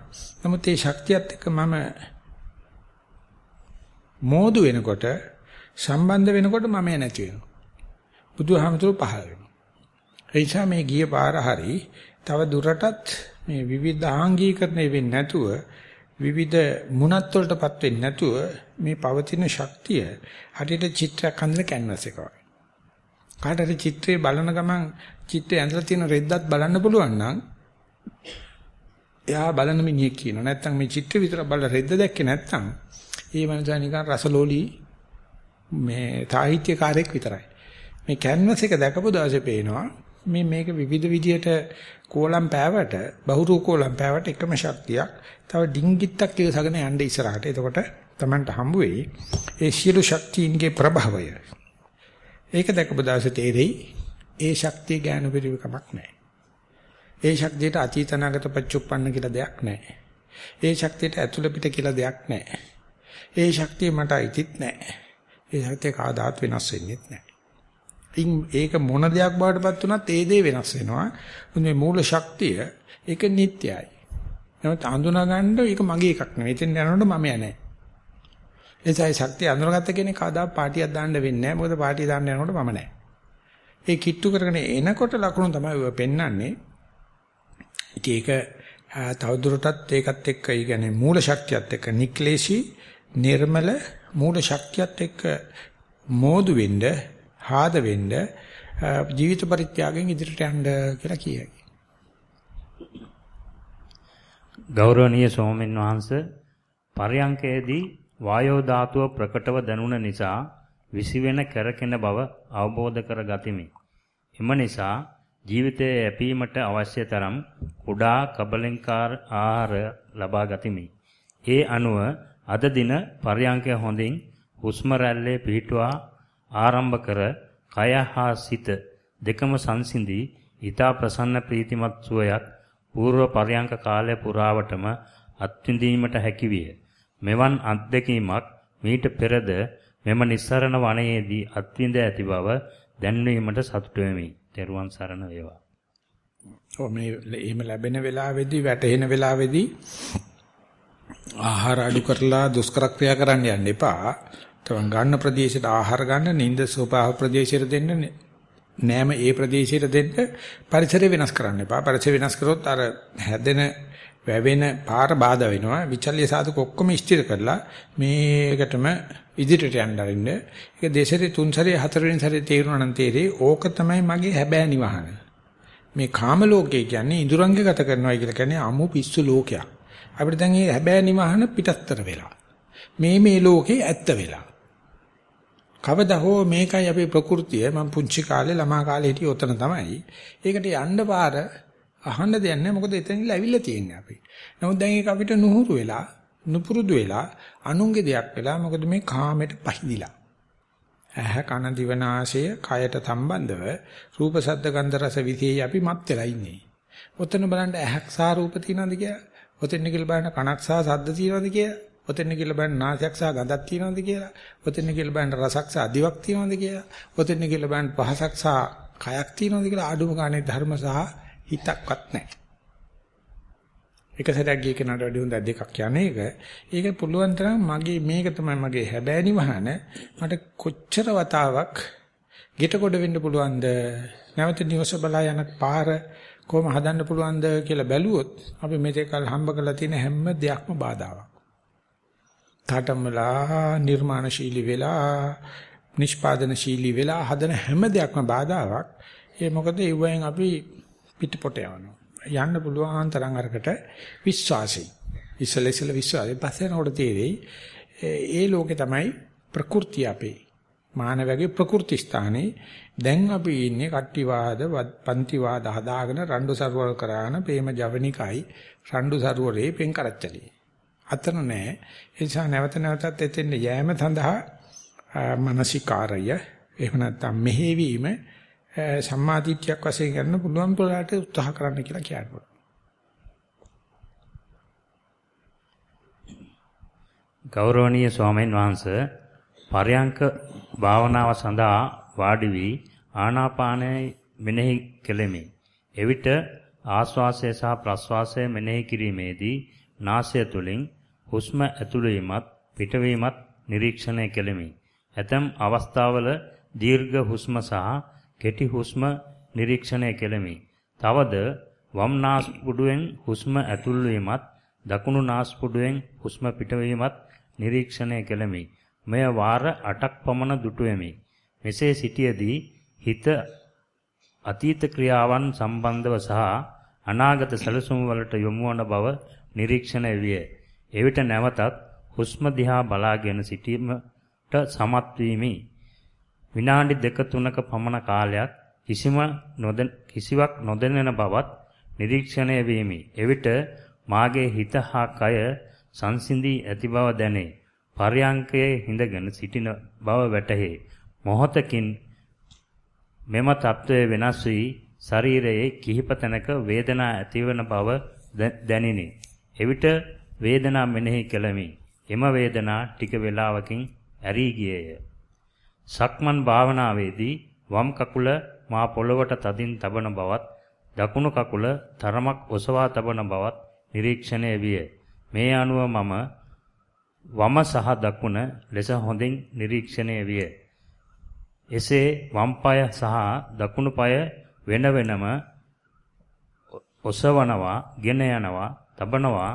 නමුත් ඒ ශක්තියත් එක්ක මම මෝදු වෙනකොට සම්බන්ධ වෙනකොට මම නැති වෙනවා. බුදුහාමතුරු පහළ වෙනවා. ඒ නිසා මේ ගිය පාර හරි තව දුරටත් මේ විවිධාංගීකරණය වෙන්නේ නැතුව විවිධ මුණත් වලටපත් වෙන්නේ නැතුව මේ පවතින ශක්තිය හරියට චිත්‍රයක් අඳින කැන්වස් එක වගේ. කාටද චිත්‍රේ බලන ගමන් චිත්‍රේ ඇඳලා තියෙන රෙද්දත් බලන්න පුළුවන් නම් එයා බලන මිනිහෙක් කියනවා. නැත්තම් මේ චිත්‍ර විතර බලලා රෙද්ද දැක්කේ නැත්තම් ඒ මනස නිකන් රසලෝලි මේ සාහිත්‍යකාරයෙක් විතරයි. මේ කැන්වස් එක දැකපු දවසේ පේනවා මේ මේක විවිධ විදියට කෝලම් පෑවට බහුරු කෝලම් පෑවට එකම ශක්තියක්. තව ඩිංගිත්තක් ඉවසගෙන යන්න ඉස්සරහට. එතකොට Tamanට හම්බ වෙයි ඒ සියලු ශක්තියින්ගේ ප්‍රභවය. ඒක දැකපු දවසේ තේරෙයි ඒ ශක්තිය ඥාන පරිවකමක් නැහැ ඒ ශක්තියට අතීතනාගත පච්චුප්පන්න කියලා දෙයක් නැහැ ඒ ශක්තියට ඇතුළ පිට කියලා දෙයක් නැහැ ඒ ශක්තිය මට අයිතිත් නැහැ ඒ ශක්තිය කාදාත් වෙනස් වෙන්නේ නැහැ ඉතින් ඒක මොන දෙයක් බවටපත් වුණත් ඒ දේ වෙනස් වෙනවා. මේ මූල ශක්තිය ඒක නිට්ටයයි. නමුත් අඳුනා ගන්න ඒක මගේ එකක් නෙවෙයි. එතෙන් යනකොට මම යන්නේ. එසයි ශක්තිය අඳුනගත්ත කෙනෙක් කවදා පාටියක් දාන්න වෙන්නේ නැහැ. මොකද පාටිය දාන්න යනකොට මම නැහැ. ඒ කිට්ටු කරගෙන එනකොට ලකුණු තමයි ඔය පෙන්වන්නේ. ඒක තවදුරටත් ඒකත් එක්ක ඒ කියන්නේ මූල ශක්තියත් එක්ක නික්ලේශී නිර්මල මූල ශක්තියත් එක්ක මෝදු වෙන්න හාද වෙන්න ජීවිත පරිත්‍යාගයෙන් ඉදිරියට යන්න කියලා කියයි. ගෞරවනීය ස්වාමීන් වහන්ස පරයන්කයේදී වායෝ ධාතුව ප්‍රකටව දැනුණ නිසා විසිවෙන කරකෙන බව අවබෝධ කර ගතිමි. එම නිසා ජීවිතයේ යැපීමට අවශ්‍ය තරම් කුඩා කබලෙන්කාර ආහාර ලබා ගතිමි. ඒ අනුව අද දින පරයන්කය හොඳින් හුස්ම රැල්ලේ පිහිටුවා ආරම්භ කර කය හා සිත දෙකම සංසිඳී ඊතා ප්‍රසන්න ප්‍රීතිමත් සුවයක් పూర్ව පරයන්ක කාලය පුරාවටම අත්විඳීමට හැකිවිය. මෙවන් අත්දැකීමක් මීට පෙරද මෙම නිස්සරණ වනයේදී අත්විඳ ඇති බව දැන්වීමට සතුටු වෙමි. ත්වන් සරණ වේවා. ඔව් මේ එහෙම ලැබෙන වෙලාවේදී වැටෙන වෙලාවේදී ආහාර අඩු කරලා දුෂ්කර ක්‍රියා කරන්න යන්න එපා. තමන් ගන්න ප්‍රදේශයට ආහාර ගන්න නිින්ද සෝපාව ප්‍රදේශයට දෙන්න නෑම ඒ ප්‍රදේශයට දෙන්න පරිසරය වෙනස් කරන්න එපා. පරිසරය වෙනස් කරොත් අර හැදෙන වැවෙන පාර බාධා වෙනවා. විචල්්‍ය සාධක ඔක්කොම ස්ථිර කරලා මේකටම ඉදිරියට යන්න අරින්න. ඒක දෙසරේ තුන් සැරේ හතරවෙනි සැරේ තේරුණා නම් තේරෙයි ඕක තමයි මගේ හැබෑ නිවහන. මේ කාම ලෝකය කියන්නේ ඉඳුරංග ගත කරනවා කියලා කියන්නේ අමු පිස්සු ලෝකයක්. අපිට දැන් මේ හැබෑ නිවහන පිටස්තර වෙලා. මේ මේ ලෝකේ ඇත්ත වෙලා. කවදා හෝ මේකයි අපේ ප්‍රകൃතිය මම පුංචි කාලේ ළමා කාලේ හිටියේ ඔතන තමයි. ඒකට යන්න පාර අහන්න දෙයක් නැහැ මොකද එතනilla ඇවිල්ලා තියෙන්නේ අපි. නමුත් දැන් ඒක අපිට නුහුරු වෙලා නුපුරුදු වෙලා අනුන්ගේ දෙයක් වෙලා මොකද මේ කාමයට පහදිලා. ඇහ කන දිව නාසය කයට සම්බන්ධව රූප ශබ්ද ගන්ධ රස විදී අපි මත් වෙලා ඉන්නේ. ඔතන බලන්න ඇහක් සහ රූප තියනවාද කියලා. ඔතෙන් කියලා බලන්න කනක් සහ ශබ්ද තියනවාද කියලා. ඔතෙන් කියලා බලන්න නාසයක් සහ ගඳක් තියෙනවද කියලා. ඔතෙන් කියලා බලන්න රසක් සහ දිවක් තියෙනවද කියලා. ඔතෙන් කියලා බලන්න පහසක් සහ කයක් තියෙනවද කියලා අඩුම ගානේ ධර්ම සහ හිතක්වත් නැහැ. එක සැරයක් ගිය කෙනාට වැඩි හොඳ දෙකක් කියන්නේ ඒක. ඒක පුළුවන් තරම් මගේ මේක තමයි මගේ හැබෑනි වහන. මට කොච්චර වතාවක් ගෙට කොට වෙන්න පුළුවන්ද? නැවත නිවස බලා යන පාර කොහොම හදන්න පුළුවන්ද කියලා බැලුවොත් අපි මෙතෙක්ල් හම්බ කරලා තියෙන හැම දෙයක්ම බාධාවක්. තාඨම්මලා නිර්මාණශීලී වෙලා නිෂ්පාදනශීලී වෙලා හදන හැම දෙයක්ම බාධාවක්. ඒ මොකද ඒවෙන් අපි පිටපොට යනවා. යන්න පුළුවන් තරම් අරකට විශ්වාසයි. ඉස්සල ඉස්සල විශ්වාසය පස්සේ නෝඩ තේරෙයි. ඒ ලෝකේ තමයි ප්‍රകൃතිය අපේ. මානවගේ ප්‍රകൃති ස්ථානේ දැන් අපි ඉන්නේ කට්ටිවාද පන්තිවාද හදාගෙන රණ්ඩු සරුවල් කරාන ප්‍රේම ජවනිකයි රණ්ඩු සරුවරේ පෙන් කරච්චලී. අතන නෑ. ඒ නිසා නැවත නැවතත් එතෙන් යෑම සඳහා මානසිකාරය එහෙම නැත්නම් මෙහෙවීම සම්මාදිට්ඨියක් වශයෙන් කරන්න පුළුවන් පුරාට උත්සාහ කරන්න කියලා කියනවා. ගෞරවනීය ස්වාමීන් වහන්සේ පරයන්ක භාවනාව සඳහා වාඩි වී ආනාපානය මෙනෙහි කෙලෙමි. එවිට ආශ්වාසය සහ ප්‍රශ්වාසය මෙනෙහි කිරීමේදී නාසය තුලින් හුස්ම ඇතුළු වීමත් පිටවීමත් නිරීක්ෂණය කෙලෙමි. ඇතම් අවස්ථාවල දීර්ඝ හුස්ම සහ කෙටි හුස්ම නිරීක්ෂණය කෙලෙමි. තවද වම් නාස්පුඩුවෙන් හුස්ම ඇතුළු වීමත් දකුණු නාස්පුඩුවෙන් හුස්ම පිටවීමත් නිරීක්ෂණය කෙලෙමි. මෙය වාර 8ක් පමණ දුටුවෙමි. මෙසේ සිටියේදී හිත අතීත ක්‍රියාවන් සම්බන්ධව සහ අනාගත සැලසුම් වලට යොමු වන බව නිරීක්ෂණය විය. එවිට නැවතත් හුස්ම දිහා බලාගෙන සිටීමට සමත් වීමි. විනාඩි දෙක තුනක පමණ කාලයක් කිසිම කිසිවක් නොදැනෙන බවත් නිරීක්ෂණය වීමි. එවිට මාගේ හිත හා කය සංසිඳී ඇති බව දැනේ. පර්යංකයේ හිඳගෙන සිටින බව වැටහේ. මොහොතකින් මෙම తත්වය වෙනස් වී ශරීරයේ කිහිප තැනක වේදනා ඇතිවන බව දැනිනි. එවිට වේදනා මෙනෙහි කෙලමි. එම වේදනා ටික වේලාවකින් ඇරී ගියේය. සක්මන් භාවනාවේදී වම් කකුල මා පොළවට තදින් තබන බවත් දකුණු කකුල තරමක් ඔසවා තබන බවත් නිරීක්ෂණය විය. මේ අනුව මම වම සහ දකුණ ලෙස හොඳින් නිරීක්ෂණය විය. එසේ වම් පාය සහ දකුණු පාය වෙන වෙනම ඔසවනවා, ගෙන යනවා, තබනවා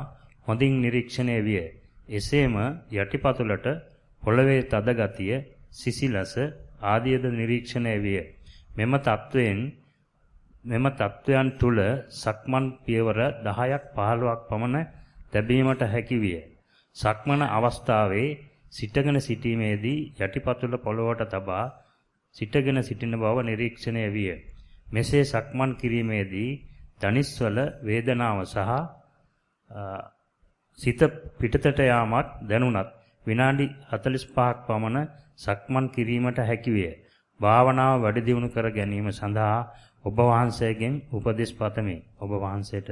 හොඳින් නිරීක්ෂණය විය. එසේම යටිපතුලට පොළවේ තද ගතිය, සිසිලස ආදියද නිරීක්ෂණය විය. මෙම தත්වයෙන් මෙම தත්වයන් තුල සක්මන් පියවර 10ක් 15ක් පමණ ලැබීමට හැකි විය. සක්මන අවස්ථාවේ සිටගෙන සිටීමේදී යටිපතුල පොළොවට තබා සිටගෙන සිටින බව නිරීක්ෂණය විය. මෙසේ සක්මන් කිරීමේදී ධනිස්වල වේදනාව සහ සිත පිටතට යාමක් දැනුණත් විනාඩි 45ක් පමණ සක්මන් කිරීමට හැකි විය. භාවනාව වැඩි දියුණු කර ගැනීම සඳහා ඔබ වහන්සේගෙන් උපදෙස් පතමි. ඔබ වහන්සේට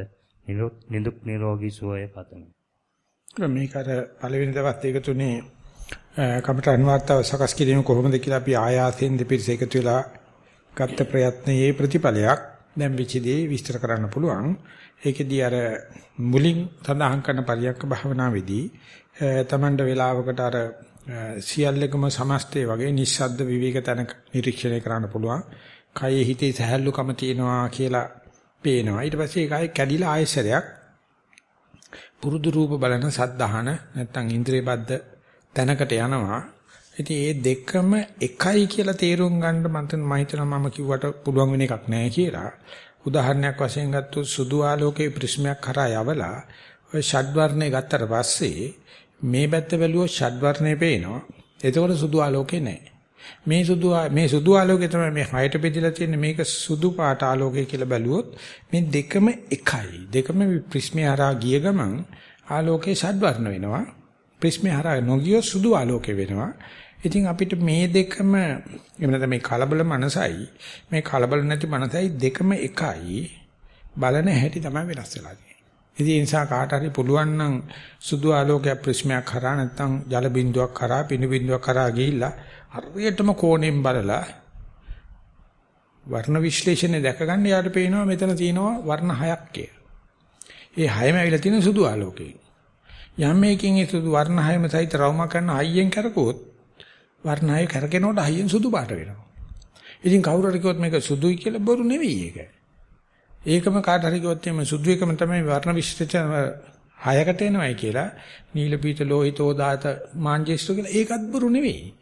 නිදුක් නිරෝගී සුවය පතමි. මේක අර පළවෙනි දවස් දෙක තුනේ කමටන් වාර්තාව සකස් කිරීම කොහොමද කියලා අපි ආයාසයෙන් දෙපිරිස එකතු වෙලා ගත්ත ප්‍රයත්නයේ ප්‍රතිඵලයක් දැන් විචිදී විස්තර කරන්න පුළුවන්. ඒකෙදී අර මුලින් සඳහන් කරන පරියක්ක භාවනාවේදී තමන්ට වේලාවකට අර සියල්ලකම සමස්තය වගේ නිස්සද්ද විවේක තැනක නිරීක්ෂණය කරන්න පුළුවන්. කයේ හිතේ සහැල්ලුකම තියෙනවා කියලා පේනවා. ඊට පස්සේ ඒකයි කැඩිලා ආයසරයක් පුරුදු රූප බලන සද්ධාහන නැත්තම් ඉන්ද්‍රිය බද්ධ තැනකට යනවා. ඉතින් මේ දෙකම එකයි කියලා තේරුම් ගන්න මම මම හිතනවා මම කිව්වට පුළුවන් වෙන එකක් නෑ කියලා. උදාහරණයක් වශයෙන් ගත්තොත් සුදු ආලෝකයේ ප්‍රිස්මයක් කරා යවලා ඔය ෂඩ් වර්ණේ ගත්තට පස්සේ මේ පැත්ත බැලුවොත් ෂඩ් වර්ණේ පේනවා. එතකොට සුදු ආලෝකේ නැහැ. මේ සුදු මේ සුදු ආලෝකය තමයි මේ හයට බෙදලා තියෙන්නේ මේක සුදු පාට ආලෝකය කියලා බැලුවොත් මේ දෙකම එකයි. දෙකම ප්‍රිස්මේ හරහා ගිය ගමන් ආලෝකේ ෂඩ් වර්ණ වෙනවා. ප්‍රිස්මේ හරහා නොගියොත් සුදු ආලෝකය වෙනවා. ඉතින් අපිට මේ දෙකම එහෙම නැත්නම් මේ කලබල මනසයි මේ කලබල නැති මනසයි දෙකම එකයි බලන හැටි තමයි වෙනස් වෙලා තියෙන්නේ. ඉතින් ඒ නිසා කාට හරි පුළුවන් නම් සුදු ආලෝකයක් ප්‍රිස්මයක් කරා නැත්නම් ජල බිඳුවක් කරා පිනු බිඳුවක් කරා ගිහිල්ලා හරියටම කෝණයෙන් බලලා වර්ණ විශ්ලේෂණය දැක ගන්න යාට පේනවා මෙතන තියෙනවා වර්ණ හයක් කියලා. ඒ හයම ඇවිල්ලා තියෙන සුදු ආලෝකේ. යම් මේකින් ඒ සුදු වර්ණ හයම සහිත රවුම කරන හයියෙන් කරකුවොත් වර්ණ හය කරකිනකොට හයියෙන් සුදු පාට වෙනවා. ඉතින් කවුරු හරි කිව්වොත් මේක සුදුයි කියලා බොරු නෙවෙයි ඒක. ඒකම කාට හරි කිව්වොත් එimhe සුදු එකම තමයි වර්ණ විශ්ලේෂණ හයකට එනවයි කියලා නීල පීත ලෝහිතෝ දාත මාංජේස්තු කියලා ඒකත් බොරු නෙවෙයි.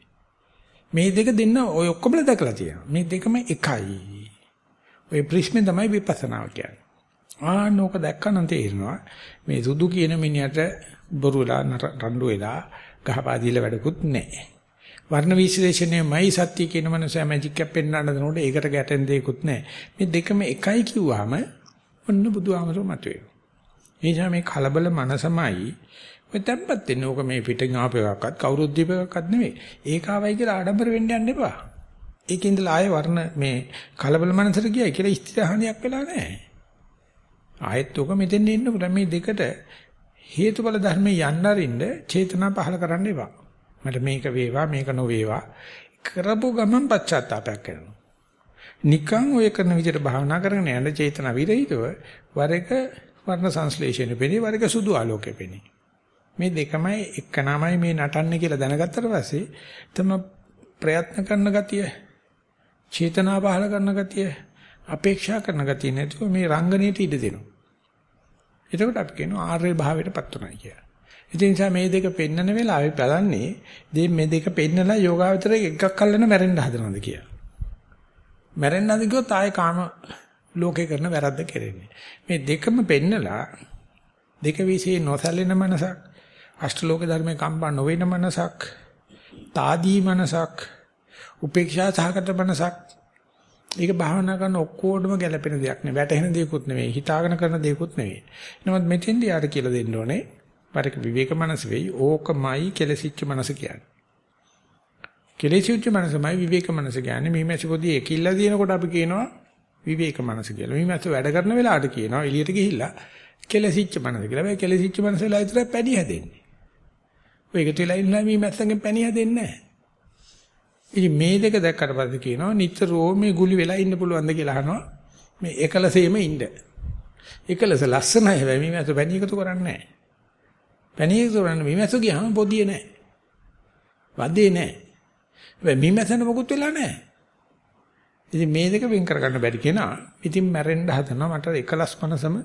මේ දෙක දෙන්න ඔය ඔක්කොම දැකලා තියෙනවා. මේ දෙකම එකයි. ඔය ප්‍රශ්නේ තමයි විපස්සනාව කියන්නේ. ආනෝක දැක්කනම් තේරෙනවා මේ සුදු කියන මිනිහට බොරු වෙලා රණ්ඩු වෙලා ගහපාදීලා වැඩකුත් නැහැ. වර්ණ විශ්ලේෂණයමයි සත්‍ය කියන මනස මැජික් එකක් පෙන්වන්න දෙනකොට ඒකට ගැටෙන දෙයක්වත් නැහැ. මේ දෙකම එකයි කිව්වම ඔන්න බුදුහාමරෝ මතුවේ. ඒ නිසා මේ කලබල මනසමයි ඔය තැම්පත් වෙන්නේ ඕක මේ පිටින් ආපු එකක්වත් කවුරුත් දීප එකක්වත් නෙවෙයි. ඒක ආවයි කියලා ආඩම්බර වෙන්න යන්න එපා. ඒකේ ඉඳලා ආයේ වර්ණ මේ කලබල මනසට ගියයි කියලා ස්ථිරහණියක් වෙලා නැහැ. ආයෙත් ඕක මෙතෙන් එන්න පුළුවන් මේ දෙකට හේතුඵල ධර්මයේ යන්න අරින්න චේතනා පහල කරන්න එපා. මට මේක වේවා මේක නොවේවා කරපු ගමන් පශ්චාත්තාවයක් කරනවා. නිකන් ඔය කරන විදිහට භාවනා කරගෙන යන චේතනා විරහිතව වර එක වර්ණ සංශ්ලේෂණය වෙන්නේ වර එක සුදු ආලෝකය වෙන්නේ. මේ දෙකමයි එකනමයි මේ නටන්නේ කියලා දැනගත්තට පස්සේ තම ප්‍රයත්න කරන ගතිය චේතනා පහල කරන ගතිය අපේක්ෂා කරන ගතිය නැතුව මේ රංගනීයට ඉඩ දෙනවා. එතකොට අපි කියනවා ආර්ය භාවයටපත් උනායි කියලා. ඒ නිසා මේ දෙක පෙන්නන වෙලාවේ බලන්නේ මේ මේ දෙක පෙන්නලා යෝගාවචරයේ එකක් අල්ලන මැරෙන්න හදනවද කියලා. මැරෙන්න හදන කිව්වොත් ආයේ කාම ලෝකේ කරන වැරද්ද කෙරෙන්නේ. මේ දෙකම පෙන්නලා දෙක විශ්ේ නොසැලෙන මනසක් අෂ්ටලෝක ධර්මයේ කම්පා නොවන මනසක් తాදී මනසක් උපේක්ෂා සහගත මනසක් ඒක භාවනා කරන ඔක්කොටම ගැලපෙන දෙයක් නෙවෙයි. වැටහෙන දෙයක්වත් නෙවෙයි. හිතාගෙන කරන දෙයක්වත් නෙවෙයි. නමුත් මෙතෙන්දී යාට කියලා දෙන්න ඕනේ. පරික විවේක මනස වෙයි. ඕකමයි කෙලසිච්ච මනස කියන්නේ. කෙලසිච්ච මනසමයි විවේක මනස කියන්නේ. මේ මැසි පොඩි එකිල්ල දිනකොට අපි කියනවා විවේක මනස කියලා. මේ මැස්ස වැඩ කරන වෙලාවට කියනවා එළියට ගිහිල්ලා කෙලසිච්ච මනස කියලා. මේ කෙලසිච්ච මනස වෙලා විතර පැණි හැදෙන්නේ. ඔය එකතු වෙලා ඉන්නා මේ මැස්සෙන් පැණි හැදෙන්නේ නැහැ. ඉතින් මේ දෙක දැක්කට පස්සේ කියනවා නිතරම මේ ගුලි වෙලා ඉන්න පුළුවන්ද කියලා අහනවා. මේ එකලසෙම ඉන්න. එකලස ලස්සනයි හැබැයි මේ මැස්ස පැණි එකතු කරන්නේ නැහැ. පැණි එකතු කරන්නේ. මේ මැස්ස ගියාම පොදිය නැහැ. වදේ නැහැ. හැබැයි මේ මැස්සන මොකුත් වෙලා නැහැ. ඉතින් මේ දෙක වෙන් කරගන්න බැරි කෙනා ඉතින් මැරෙන්න හදනවා. මට එකලස් මනසම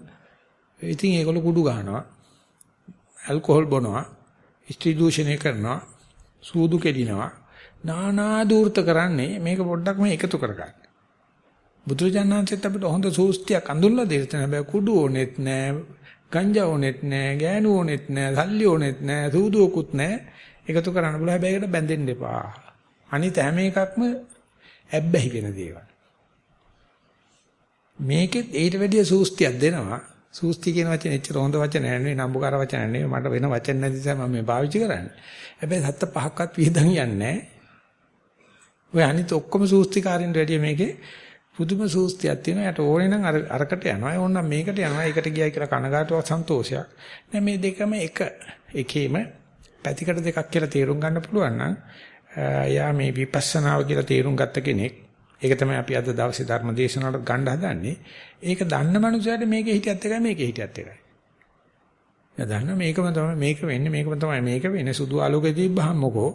ඉතින් ඒගොල්ලෝ කුඩු ගන්නවා ඇල්කොහොල් බොනවා. ස්ත්‍රී දූෂණය කරනවා. සූදු කෙලිනවා. නානා දූර්ත කරන්නේ මේක පොඩ්ඩක් මේ එකතු කරගන්න. බුදුරජාණන්සෙත් අපිට හොඳ සූස්තියක් අඳුල්ලා දෙන්න හැබැයි කුඩු ඕනෙත් නෑ. ගංජා ඕනෙත් නෑ ගෑනු ඕනෙත් නෑ සල්ලි ඕනෙත් නෑ සූදුවකුත් නෑ එකතු කරන්න බල හැබැයි ඒකට බැඳෙන්න එපා අනිත් හැම එකක්ම ඇබ්බැහි වෙන දේවල්. මේකෙත් ඊට වැඩිය සූස්තියක් දෙනවා. සූස්ති කියන වචනේ එච්චර හොඳ වචන නෙවෙයි නම්බුකාර වචන නෙවෙයි මට වෙන වචන නැති නිසා මම මේ පාවිච්චි කරන්නේ. හැබැයි හත්ත පහක්වත් විහිදන් යන්නේ ඔය අනිත් ඔක්කොම සූස්තිකාරින්ට වැඩිය මේකේ පුදුම සූස්තියක් තියෙනවා. යට ඕනේ නම් අර අරකට යනවා. ඕනනම් මේකට යනවා. ඒකට ගියයි කියලා කනගාටුවක් සන්තෝෂයක්. දැන් මේ දෙකම එක එකේම පැතිකඩ දෙකක් කියලා තේරුම් ගන්න පුළුවන් නම් යා මේ විපස්සනාව කියලා තේරුම් ගත්ත කෙනෙක්. ඒක තමයි අපි අද දවසේ ධර්ම දේශනාවට ගන්න හදන්නේ. ඒක දන්න මනුස්සයාට මේකේ හිටියත් එකයි මේකේ හිටියත් එකයි. එයා දන්න මේකම තමයි මේක වෙන්නේ මේකම තමයි මේක වෙන්නේ සුදු ආලෝකයේ තිබ්බහම මොකෝ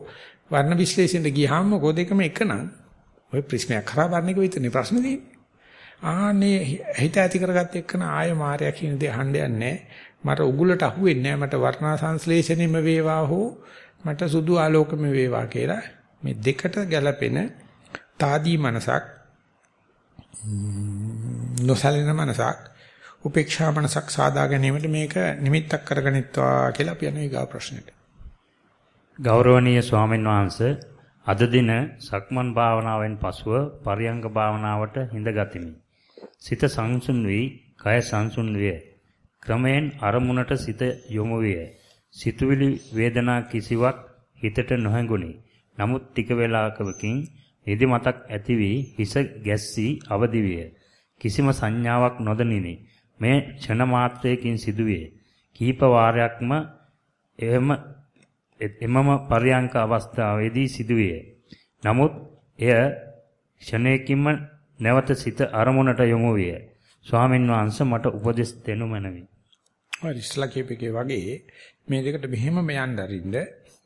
වර්ණ විශ්ලේෂණයට ගියාම මොකෝ දෙකම එකනම් ඔය ප්‍රශ්නයක් කරා වර්ණ එක විතරනේ ප්‍රශ්නේ තියෙන්නේ. ආනේ හිත ඇති කරගත්ත එක්කන ආය මායя කියන දේ අහන්න යන්නේ මට උගුලට අහුවෙන්නේ නැහැ මට වර්ණා සංශ්ලේෂණෙම වේවා හෝ මට සුදු ආලෝකම වේවා කියලා මේ දෙකට ගැලපෙන తాදී මනසක් නොසලින මනසක් උපේක්ෂා මනසක් සාදා ගැනීමට මේක නිමිත්තක් කරගනිත්වා කියලා අපි යන ඊගා ප්‍රශ්නෙට. ගෞරවනීය ස්වාමීන් වහන්සේ අද දින සක්මන් භාවනාවෙන් පසුව පරියංග භාවනාවට හිඳ ගතිමි. සිත සංසුන් වී කය සංසුන් විය. ක්‍රමයෙන් අරමුණට සිත යොමු විය. සිතුවිලි වේදනා කිසිවක් හිතට නොහැඟුණි. නමුත් ටික වේලාවකකින් නිදිමතක් ඇති වී හිස ගැස්සී අවදි විය. කිසිම සංඥාවක් නොදනිනි. මේ ක්ෂණ මාත්‍රයකින් සිදුවේ. කීප වාරයක්ම එම එමම පරියංක අවස්ථාවේදී සිදුවේ. නමුත් එය ක්ෂණයකින්ම නැවත සිත අරමුණට යොමු විය. ස්වාමින් වහන්සේ මට උපදෙස් දෙනු මැනවි. ඔය ඉස්ලා කීපකේ වගේ මේ දෙකට මෙහෙම යන්න අරින්න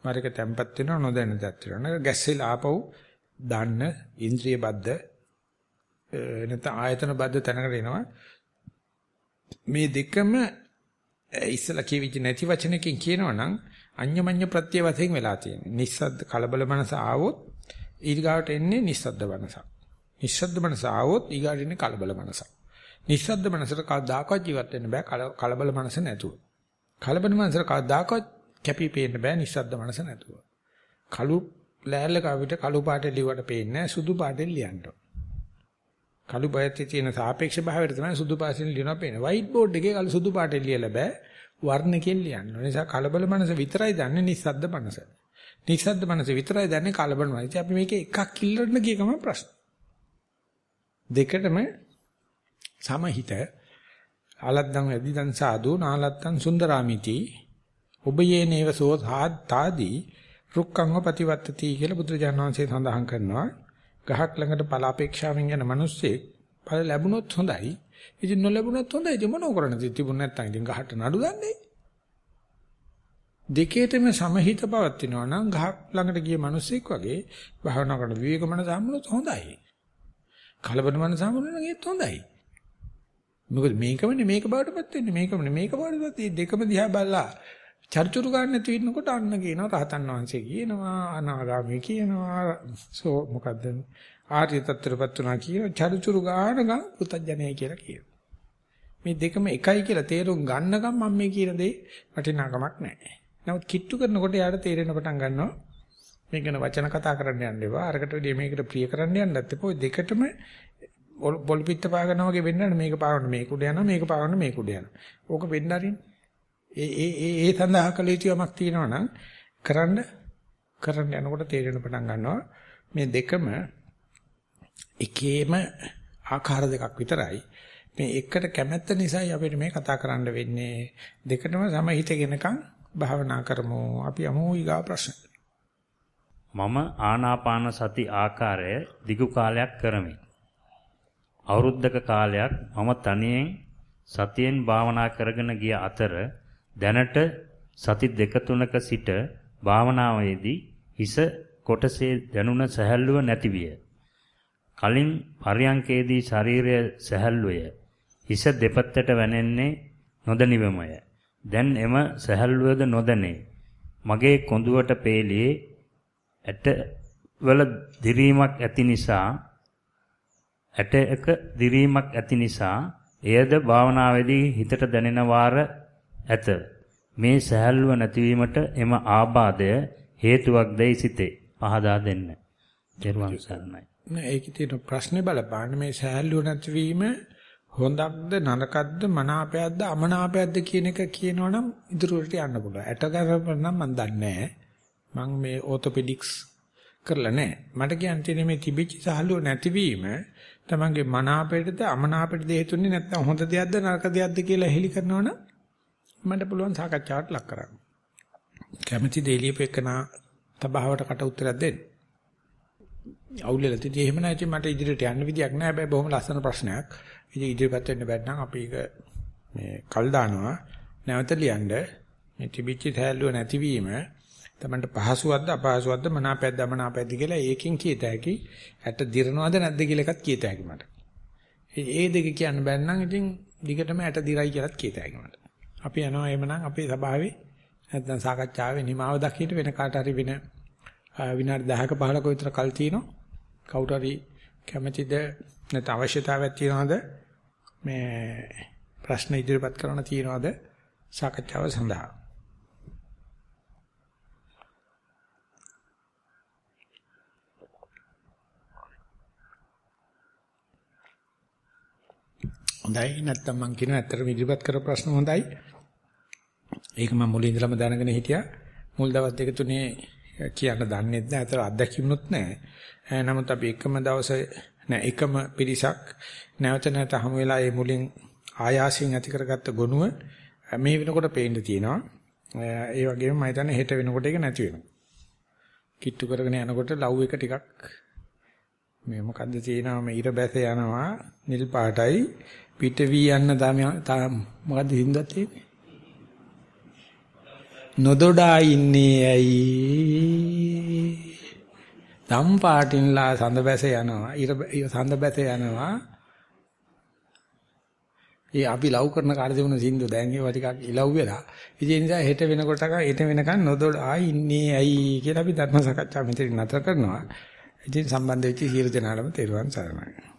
මර එක තැම්පත් වෙනව නොදැන තත් වෙනව ගැස්සෙලා ආපහු දාන්න ඉන්ද්‍රිය බද්ධ නැත්නම් ආයතන බද්ධ තැනකට එනවා මේ දෙකම ඉස්සලා කියවිච්ච නැති වචනකින් කියනවනම් අඤ්ඤමඤ්ඤ ප්‍රත්‍ය වශයෙන් වෙලා තියෙනවා නිස්සද්ද කලබල මනස ආවොත් ඊගාවට එන්නේ නිස්සද්ද මනස නිස්සද්ද මනස ආවොත් ඊගාට එන්නේ කලබල මනස නිස්සද්ද මනසට කවදාකවත් ජීවත් වෙන්න බෑ කලබල මනස නැතුව කලබල මනසට කවදාකවත් කැපී පේන්න බෑ නිස්සද්ද මනස නැතුව. කළු ලෑල්ලක අපිට කළු පාටේ ලියවට පේන්නේ සුදු පාටෙන් ලියන්න. කළු බයත්තේ තියෙන සාපේක්ෂ භාවයට තමයි සුදු පාටෙන් ලියනවා පේන්නේ. වයිට් බෝඩ් එකේ කළු සුදු පාටෙන් ලියලා බෑ වර්ණකෙන් ලියන්න. ඒ නිසා කලබල මනස විතරයි දන්නේ නිස්සද්ද මනස. නිස්සද්ද මනස විතරයි දන්නේ කලබල මනස. අපි මේකේ එකක් ඉල්ලන්න ගිය ගමන් ප්‍රශ්න. දෙකටම සමහිත ආලද්දන් වැඩිදන් සාදු නාලත්තන් සුන්දරාමිති ඔබ යේනේව සෝ තාදී රුක්ඛංව ප්‍රතිවත්තති කියලා බුදුරජාණන් වහන්සේ සඳහන් කරනවා ගහක් ළඟට ඵල අපේක්ෂාවෙන් යන මිනිස්සෙක් ඵල ලැබුණොත් හොඳයි ඉතින් නොලැබුණොත් හොඳයි. ඉතින් මොනව කරන්නද තිබුණ නැත්නම් ඉතින් ගහට නඩු දන්නේ. දෙකේටම සමහිත පවත්ිනවා නම් ගහක් ළඟට ගිය මිනිස්සෙක් වගේ භාවනා කරන විවේක මනස හම්බුනොත් හොඳයි. කලබල මනස හම්බුනොත් ඒත් හොඳයි. මොකද මේකමනේ මේක බාටපත් වෙන්නේ මේකමනේ මේක බාටපත් දෙකම දිහා බලලා චර්චුරු ගන්න නැති වෙනකොට අන්න කියනවා රහතන් වහන්සේ කියනවා අනාගාමී කියනවා. සෝ මොකද්ද? ආර්ය තත්ත්වයටපත් වුණා කියන චර්චුරු ගන්න ගන්න පුතඥයයි කියලා කියනවා මේ දෙකම එකයි කියලා තේරුම් ගන්නකම් මම මේ කියන දේ වටිනාකමක් නැහැ නමුත් කිට්ටු කරනකොට යාට තේරෙන පටන් ගන්නවා මේක ගැන වචන කතා කරන්න යන්න එපා. අරකට වැඩිය මේකට ප්‍රිය කරන්න යන්නත් එපා. ඔය දෙකටම පොල් පිට පාගනවා වගේ වෙන්නට මේක පාවන්න මේක උඩ යනවා මේක පාවන්න මේක උඩ යනවා. ඕක වෙන්න අරින්න. ඒ ඒ ඒ ඒ සඳහා කළ යුතු යමක් තියෙනවා නම් කරන්න කරන්න යනකොට තේරෙන පටන් ගන්නවා මේ දෙකම එකේම ආකාර දෙකක් විතරයි. මේ එකට කැමැත්ත නිසායි අපිට මේ කතා කරන්න වෙන්නේ. දෙකටම සමහිතගෙනකම් භාවනා කරමු. අපි යමු ඊගා ප්‍රශ්න. මම ආනාපාන සති ආකාරය දිගු කාලයක් කරමි. අවුරුද්දක කාලයක් මම තනියෙන් සතියෙන් භාවනා කරගෙන ගිය අතර දැනට සති දෙක තුනක සිට භාවනාවේදී හිස කොටසේ දැනුණ සැහැල්ලුව නැතිවිය. කලින් පරියංකේදී ශරීරය සැහැල්ලුවය. හිස දෙපැත්තට වැනෙන්නේ නොදැනිවමය. දැන් එම සැහැල්ලුවද නොදැනේ. මගේ කොඳුවට පේලියේ ඇට වල දිරීමක් ඇති නිසා ඇට එක දිරීමක් ඇති නිසා එයද භාවනාවේදී හිතට දැනෙන වාර ඇත. මේ සහැල්ලුව නැතිවීමට එම ආබාධය හේතුවක් දැයි සිතේ. පහදා දෙන්න. ත්වන් සරණයි. නෑ ඒකේ තියෙන ප්‍රශ්නේ බලපාන්න මේ සහැල්ලුව නැතිවීම හොඳක්ද නරකක්ද මනාපයක්ද අමනාපයක්ද කියන එක කියනවනම් ඉදිරියට යන්න පුළුවන්. ඇට ගන්න මම දන්නේ මම මේ ඕතොපෙඩික්ස් කරලා නැහැ. මට කියන්න තියෙන්නේ මේ තිබිච්ච සහලුව නැතිවීම තමන්ගේ මනාපයටද අමනාපයටද හේතුන්නේ නැත්නම් හොඳ දෙයක්ද නරක දෙයක්ද කියලා හෙලි කරනවනම් මට පුළුවන් සාකච්ඡාවට ලක් කරන්න. කැමැති දෙලියපෙකනා තබාවට කට උත්තරයක් දෙන්න. අවුලලා තියදී එහෙම නැති මට ඉදිරියට යන්න විදියක් නැහැ. හැබැයි බොහොම ලස්සන ප්‍රශ්නයක්. ඉතින් ඉදිරියපත් වෙන්න බැන්නම් අපි ඒක මේ කල් දානවා. නැවත ලියන්න මේ තිබිච්ච තැල්ලුව නැතිවීම තමන්ට පහසුවක්ද අපහසුවක්ද මනාපයක්ද අමනාපයක්ද කියලා ඒකෙන් කියත හැකි. ඇත්ත දිරනවද නැද්ද කියලා එකත් කියත හැකි මට. ඒ දෙක කියන්න බැන්නම් ඉතින් දිගටම ඇට දිරයි කියලාත් කියත හැකි මට. අපි යනවා එhmenan අපේ සභාවේ නැත්නම් සාකච්ඡාවේ නිමාව දක්ිට වෙන කාට හරි වෙන විනාඩි 10ක 15ක විතර කල් තියෙනවා. කවුරු හරි කැමැතිද නැත්නම් අවශ්‍යතාවයක් තියනවද මේ ප්‍රශ්න ඉදිරිපත් කරන්න තියනවද සාකච්ඡාව සඳහා හොඳයි නැත්නම් මම කියන ඇත්තටම ඉදිරිපත් කරපු ප්‍රශ්න හොඳයි. ඒක මම මුලින් ඉඳලම දැනගෙන හිටියා. මුල් දවස් දෙක තුනේ කියන්න දන්නේ නැහැ. අතර අත්දැකීමුත් නැහැ. නමුත් අපි එකම දවසේ නෑ එකම පිරිසක් නැවත නැවත හමු වෙලා ඒ මුලින් ආයාසයෙන් ඇති කරගත්ත ගොනුව මේ වෙනකොට පේන්න තියෙනවා. ඒ වගේම මම හිතන්නේ හෙට වෙනකොට ඒක නැති වෙනවා. කිට්ටු කරගෙන යනකොට ලව් එක ටිකක් මේ මොකද්ද තියෙනවා මේ ඉර බැස යනවා නිල් පාටයි පිට වී යන්න තාම මොකද්ද හින්දා තියෙන්නේ නොදොඩා ඉන්නේ ඇයි දම් පාටින්ලා සඳ බැස යනවා. ඉර සඳ බැස යනවා. ඒ අපි ලව් කරන කාර්ය දෙමුන සින්දු දැන් ඒවා ටිකක් ඉලව් වෙලා. ඉතින් ඒ නිසා හෙට වෙනකොට හෙට වෙනකන් නොදොඩා ඉන්නේ ඇයි කියලා අපි ධර්ම සාකච්ඡා මෙතන නතර කරනවා. ඉතින් සම්බන්ධ වෙච්ච සියලු දෙනාටම තෙරුවන් සරණයි.